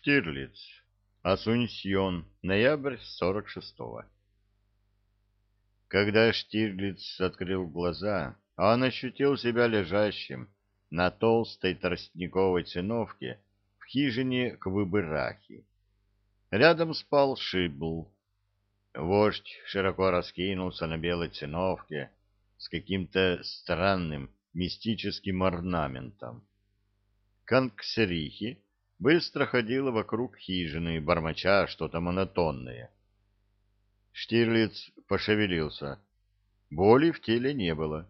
Штирлиц. Асунсьон. Ноябрь 46-го. Когда Штирлиц открыл глаза, он ощутил себя лежащим на толстой тростниковой циновке в хижине к выбырахи. Рядом спал Шибл. Вождь широко раскинулся на белой циновке с каким-то странным мистическим орнаментом. Канксерихи быстро ходила вокруг хижины, бормоча что-то монотонное. Штирлиц пошевелился. Боли в теле не было.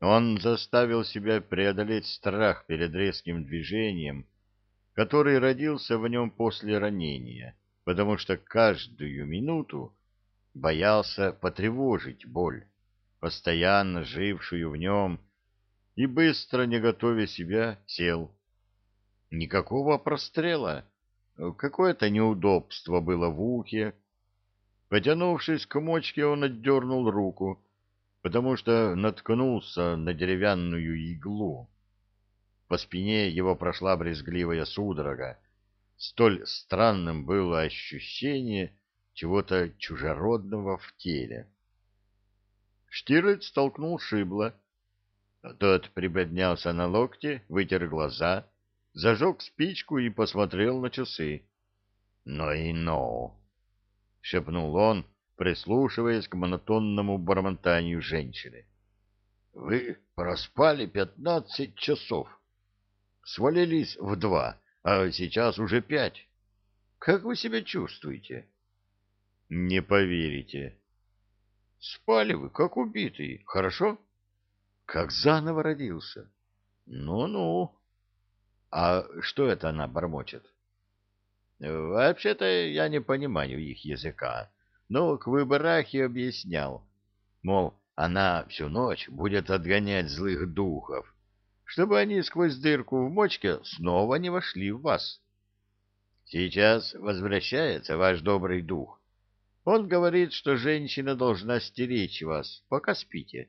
Он заставил себя преодолеть страх перед резким движением, который родился в нем после ранения, потому что каждую минуту боялся потревожить боль, постоянно жившую в нем, и быстро, не готовя себя, сел. Никакого прострела. Какое-то неудобство было в ухе. Потянувшись к мочке, он отдернул руку, потому что наткнулся на деревянную иглу. По спине его прошла брезгливая судорога. Столь странным было ощущение чего-то чужеродного в теле. Штирлиц толкнул шибло. Тот приподнялся на локте, вытер глаза — зажег спичку и посмотрел на часы. «Ну и ну!» — шепнул он, прислушиваясь к монотонному бормотанию женщины. «Вы проспали пятнадцать часов. Свалились в два, а сейчас уже пять. Как вы себя чувствуете?» «Не поверите». «Спали вы, как убитый, хорошо?» «Как заново родился». «Ну-ну». А что это она бормочет? Вообще-то я не понимаю их языка, но к выборахе объяснял. Мол, она всю ночь будет отгонять злых духов, чтобы они сквозь дырку в мочке снова не вошли в вас. Сейчас возвращается ваш добрый дух. Он говорит, что женщина должна стеречь вас, пока спите.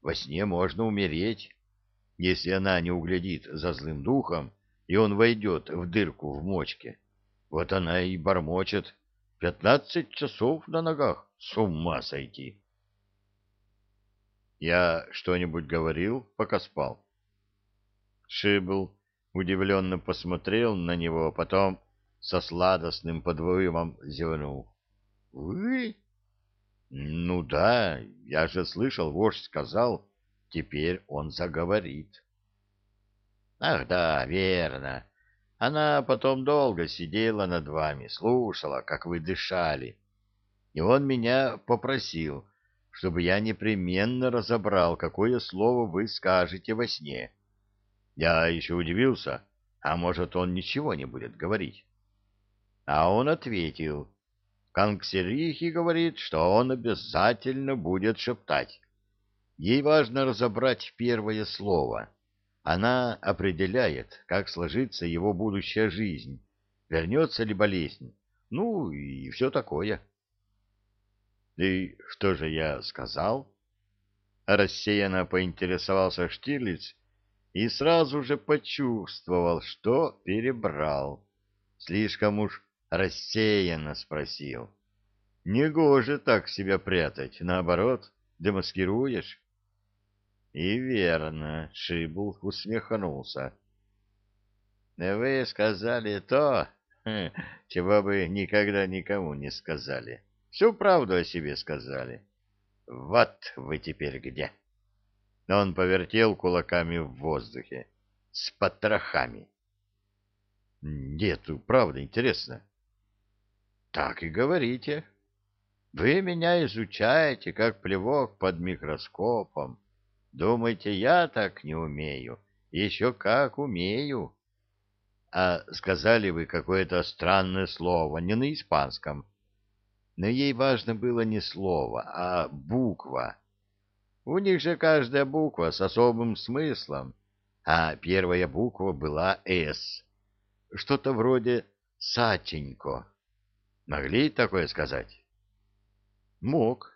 Во сне можно умереть, если она не углядит за злым духом, и он войдет в дырку в мочке. Вот она и бормочет. Пятнадцать часов на ногах. С ума сойти. Я что-нибудь говорил, пока спал? Шибл удивленно посмотрел на него, потом со сладостным подвоемом зевнул. — Вы? — Ну да, я же слышал, вождь сказал, Теперь он заговорит. Ах да, верно. Она потом долго сидела над вами, слушала, как вы дышали. И он меня попросил, чтобы я непременно разобрал, какое слово вы скажете во сне. Я еще удивился, а может, он ничего не будет говорить. А он ответил, Канксерихи говорит, что он обязательно будет шептать. Ей важно разобрать первое слово. Она определяет, как сложится его будущая жизнь, вернется ли болезнь, ну и все такое. И что же я сказал? Рассеянно поинтересовался Штирлиц и сразу же почувствовал, что перебрал. Слишком уж рассеянно спросил. Негоже так себя прятать, наоборот, демаскируешь. И верно, Шибул усмехнулся. Вы сказали то, хм, чего бы никогда никому не сказали. Всю правду о себе сказали. Вот вы теперь где. Он повертел кулаками в воздухе. С потрохами. Нет, правда, интересно. Так и говорите. Вы меня изучаете, как плевок под микроскопом. Думаете, я так не умею? Еще как умею. А сказали вы какое-то странное слово, не на испанском. Но ей важно было не слово, а буква. У них же каждая буква с особым смыслом, а первая буква была «С». Что-то вроде «Саченько». Могли такое сказать? Мог.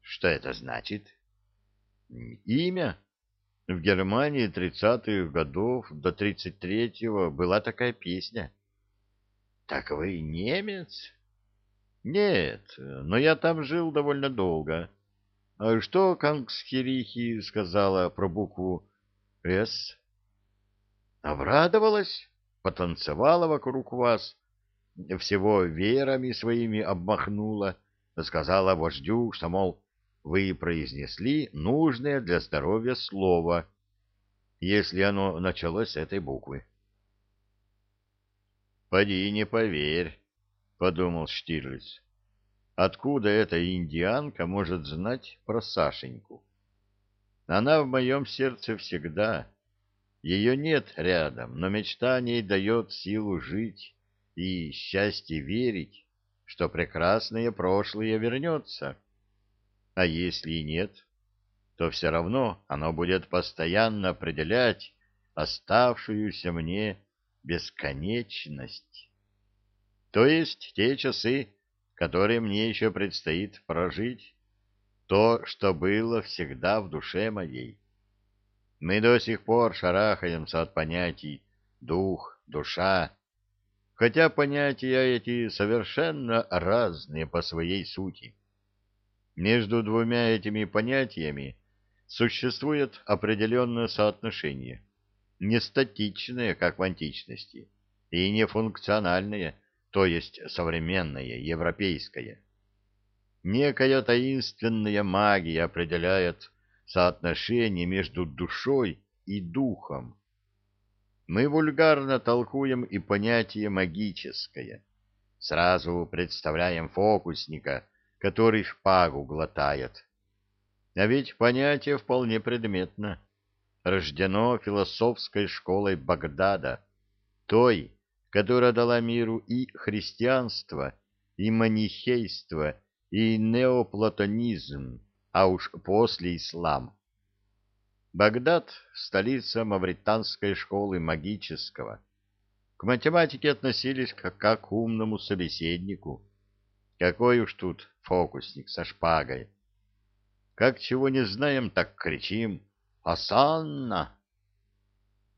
Что это значит? — Имя? В Германии тридцатых годов до тридцать третьего была такая песня. Так вы немец? Нет, но я там жил довольно долго. А что Кангсхирихи сказала про букву «С»? Обрадовалась, потанцевала вокруг вас, всего верами своими обмахнула, сказала вождю, что, мол, вы произнесли нужное для здоровья слово, если оно началось с этой буквы. «Поди не поверь», — подумал Штирлиц. «Откуда эта индианка может знать про Сашеньку? Она в моем сердце всегда. Ее нет рядом, но мечта о ней дает силу жить и счастье верить, что прекрасное прошлое вернется. А если и нет, то все равно оно будет постоянно определять оставшуюся мне бесконечность. То есть те часы, которые мне еще предстоит прожить, то, что было всегда в душе моей. Мы до сих пор шарахаемся от понятий дух, душа, хотя понятия эти совершенно разные по своей сути. Между двумя этими понятиями существует определенное соотношение, не статичное, как в античности, и не функциональное, то есть современное, европейское. Некая таинственная магия определяет соотношение между душой и духом. Мы вульгарно толкуем и понятие магическое. Сразу представляем фокусника, который шпагу глотает. А ведь понятие вполне предметно. Рождено философской школой Багдада, той, которая дала миру и христианство, и манихейство, и неоплатонизм, а уж после ислам. Багдад — столица мавританской школы магического. К математике относились как, к умному собеседнику. Какой уж тут фокусник со шпагой. Как чего не знаем, так кричим «Асанна!»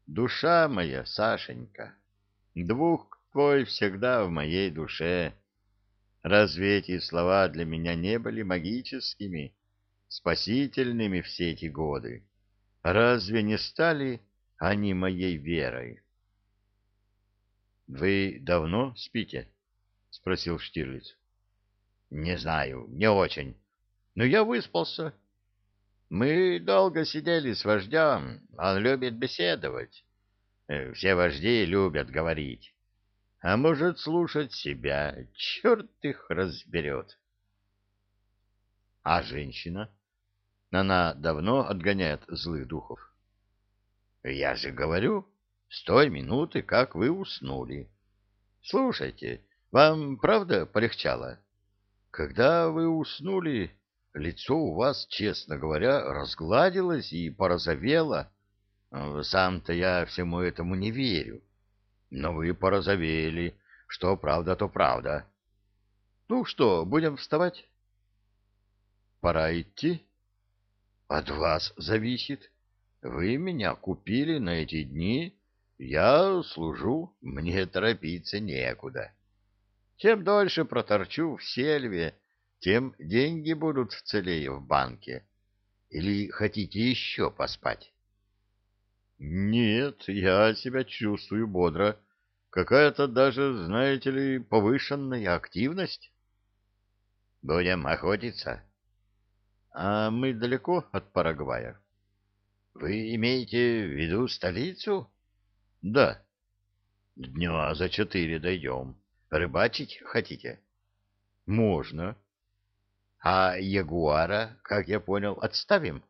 Душа моя, Сашенька, двух твой всегда в моей душе. Разве эти слова для меня не были магическими, спасительными все эти годы? Разве не стали они моей верой? — Вы давно спите? — спросил Штирлиц. — Не знаю, не очень. Но я выспался. Мы долго сидели с вождем, он любит беседовать. Э, все вожди любят говорить. А может, слушать себя, черт их разберет. — А женщина? — она давно отгоняет злых духов. Я же говорю, с той минуты, как вы уснули. Слушайте, вам правда полегчало? Когда вы уснули, лицо у вас, честно говоря, разгладилось и порозовело. Сам-то я всему этому не верю. Но вы порозовели. Что правда, то правда. Ну что, будем вставать? Пора идти. От вас зависит. Вы меня купили на эти дни, я служу, мне торопиться некуда. Чем дольше проторчу в сельве, тем деньги будут целее в банке. Или хотите еще поспать? Нет, я себя чувствую бодро. Какая-то даже, знаете ли, повышенная активность. Будем охотиться. А мы далеко от Парагвая? Вы имеете в виду столицу? Да. Дня за четыре дойдем. Рыбачить хотите? Можно. А ягуара, как я понял, отставим?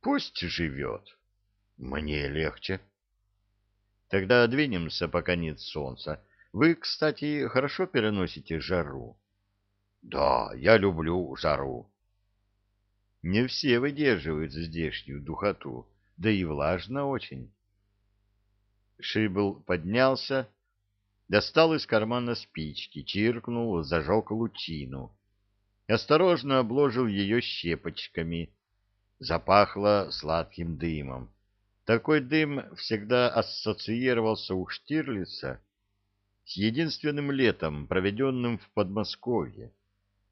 Пусть живет. Мне легче. Тогда двинемся, пока нет солнца. Вы, кстати, хорошо переносите жару? Да, я люблю жару. Не все выдерживают здешнюю духоту, да и влажно очень. Шибл поднялся, достал из кармана спички, чиркнул, зажег лучину. Осторожно обложил ее щепочками. Запахло сладким дымом. Такой дым всегда ассоциировался у Штирлица с единственным летом, проведенным в Подмосковье,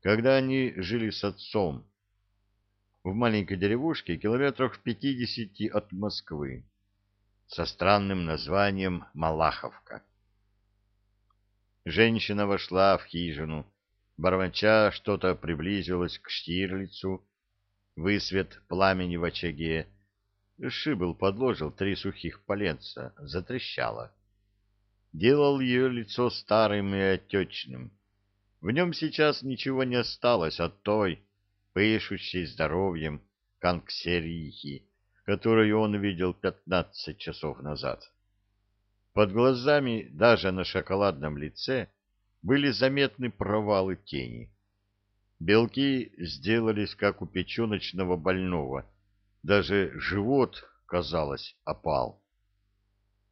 когда они жили с отцом в маленькой деревушке километрах в пятидесяти от Москвы со странным названием Малаховка. Женщина вошла в хижину, бормоча что-то приблизилась к Штирлицу, высвет пламени в очаге, Шибл подложил три сухих поленца, затрещало. Делал ее лицо старым и отечным. В нем сейчас ничего не осталось от той, пышущей здоровьем канксерихи, которую он видел пятнадцать часов назад. Под глазами, даже на шоколадном лице, были заметны провалы тени. Белки сделались, как у печеночного больного, даже живот, казалось, опал.